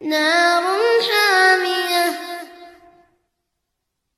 Now